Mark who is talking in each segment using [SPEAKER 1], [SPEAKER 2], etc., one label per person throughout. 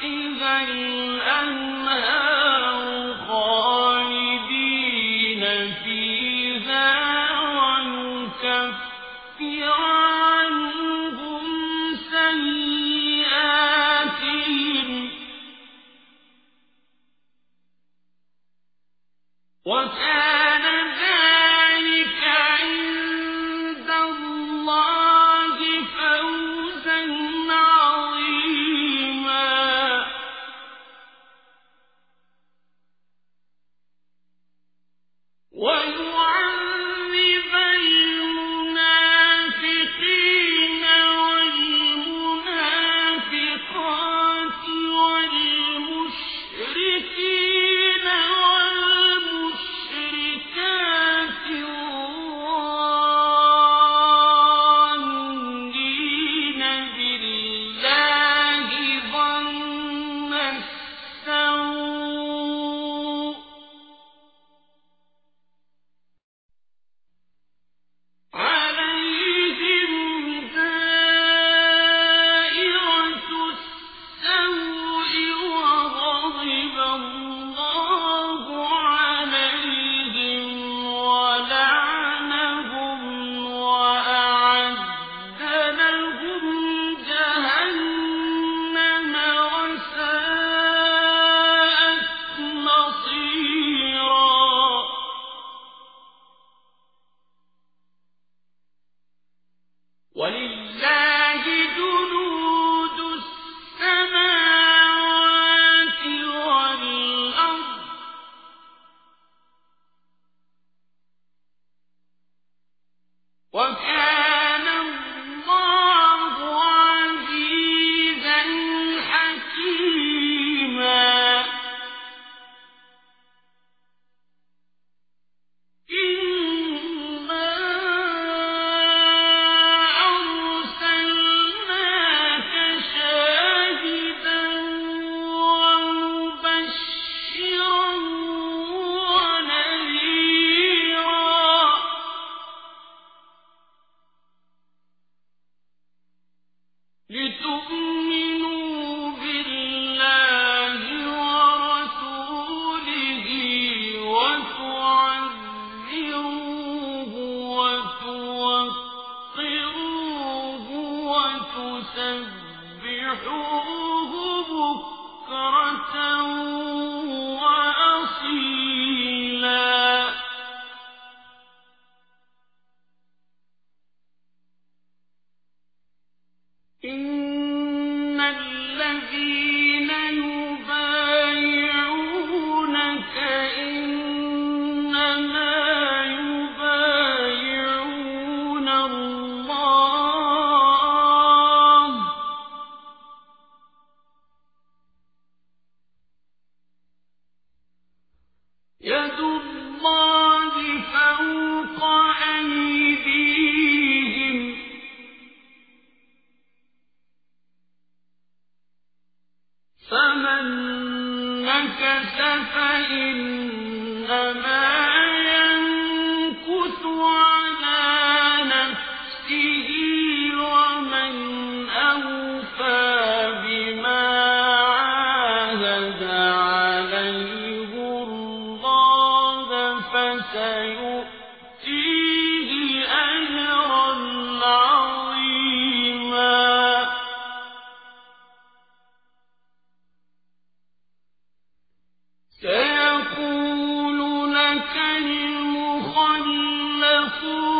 [SPEAKER 1] تحتها الأنهار تُؤْمِنُونَ المخلفون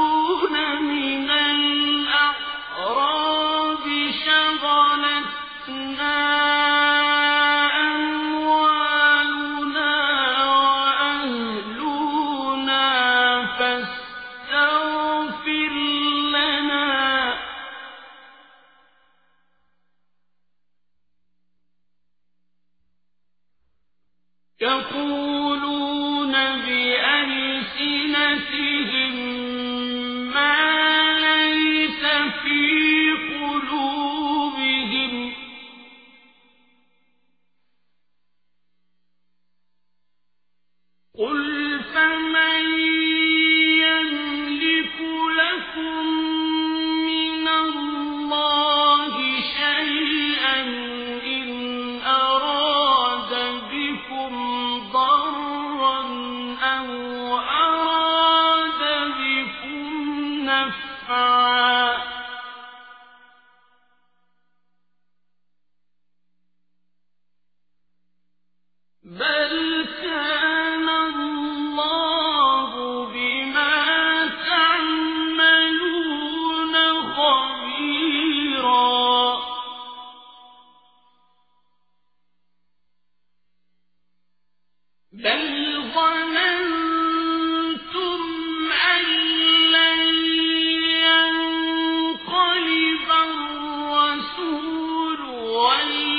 [SPEAKER 1] الرسول والمؤمنون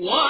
[SPEAKER 1] What?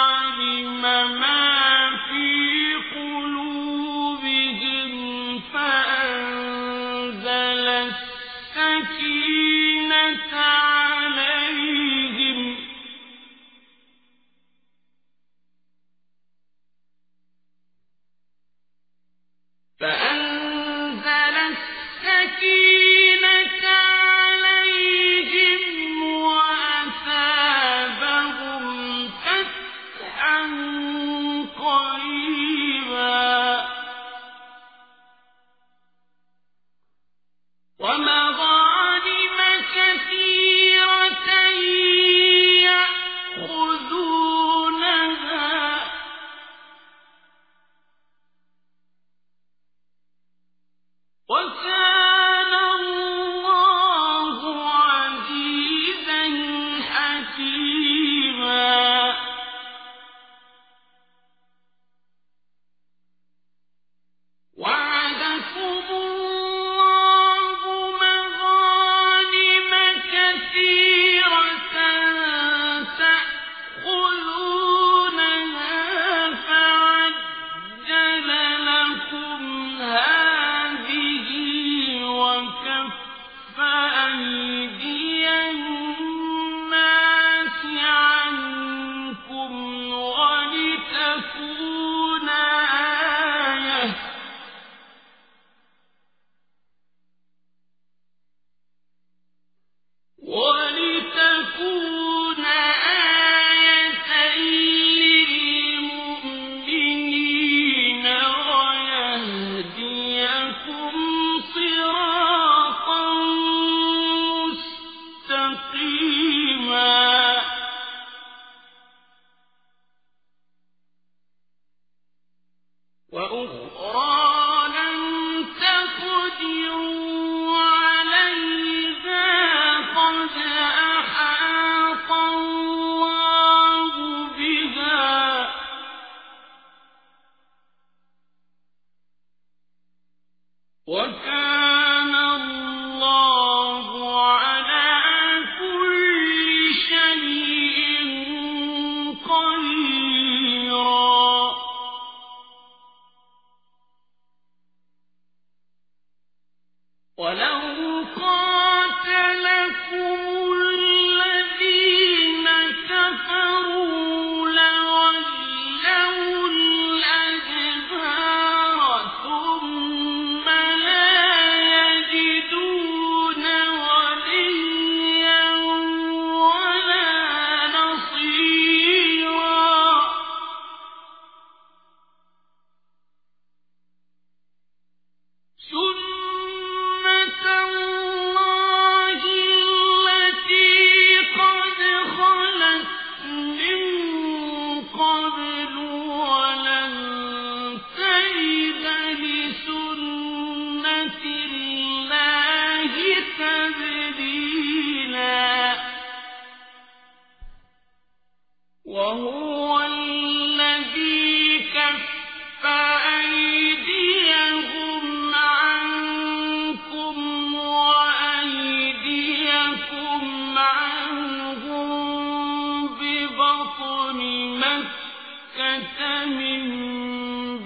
[SPEAKER 1] مِن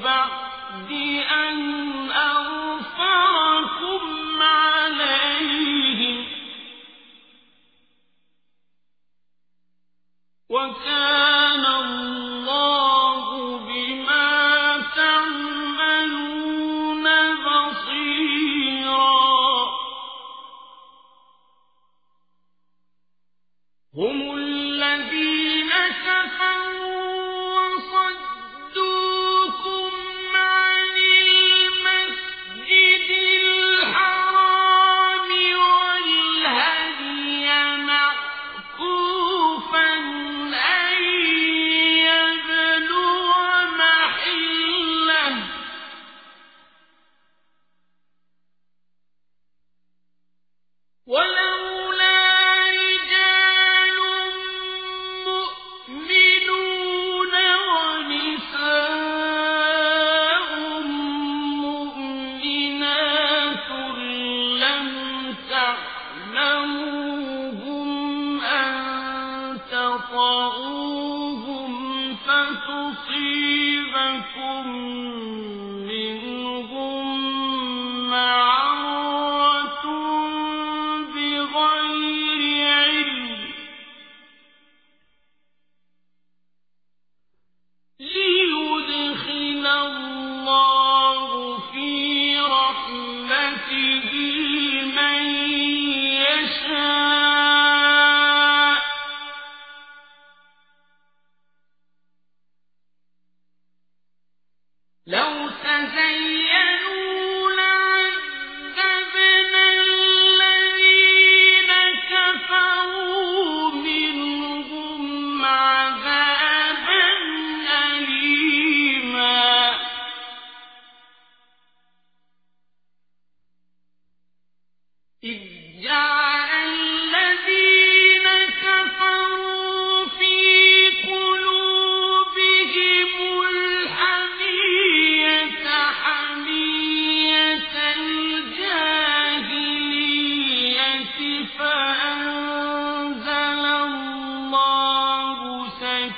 [SPEAKER 1] بَعْدِ أَنْ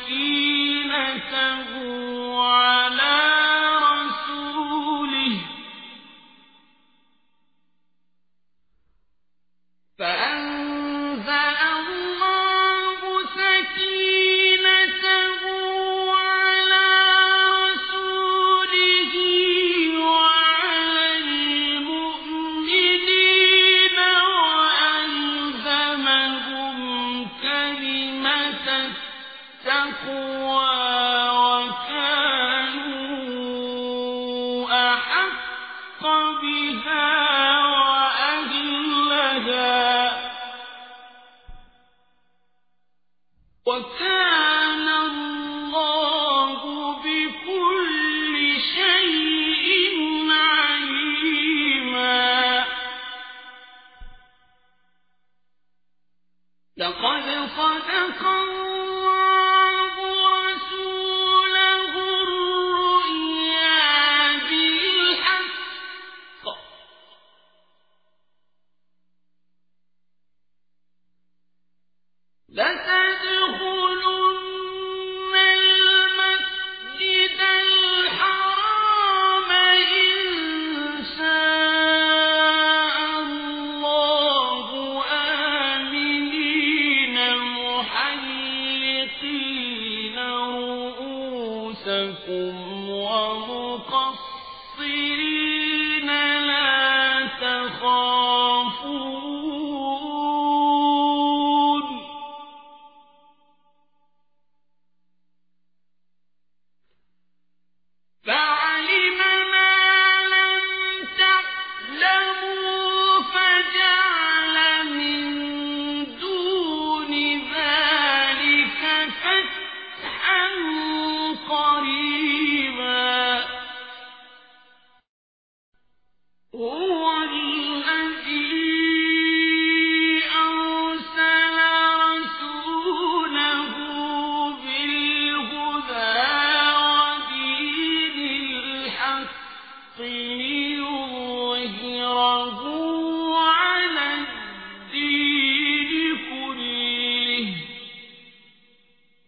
[SPEAKER 1] سَكِينَتَهُ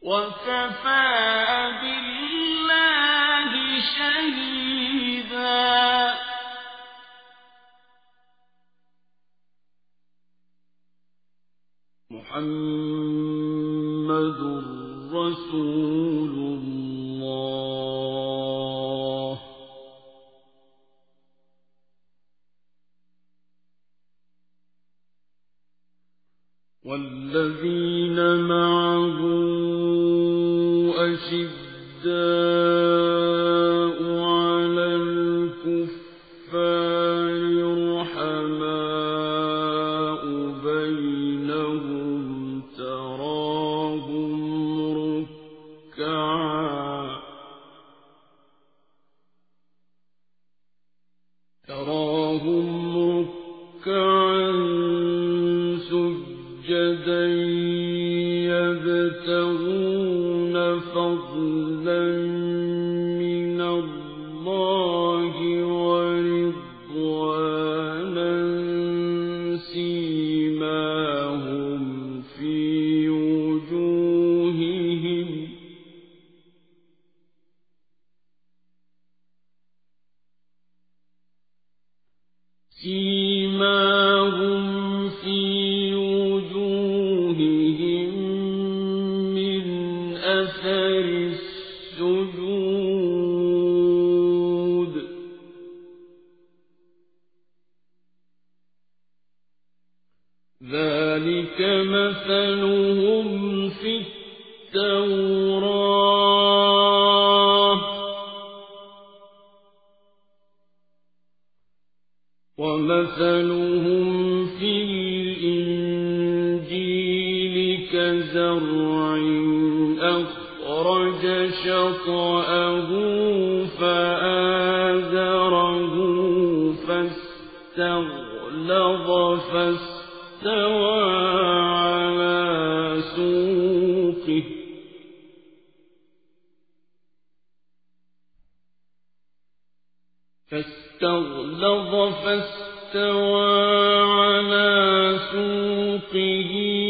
[SPEAKER 1] وكفى بالله شهيدا. محمد مثلهم في التوراة استوى على سوقه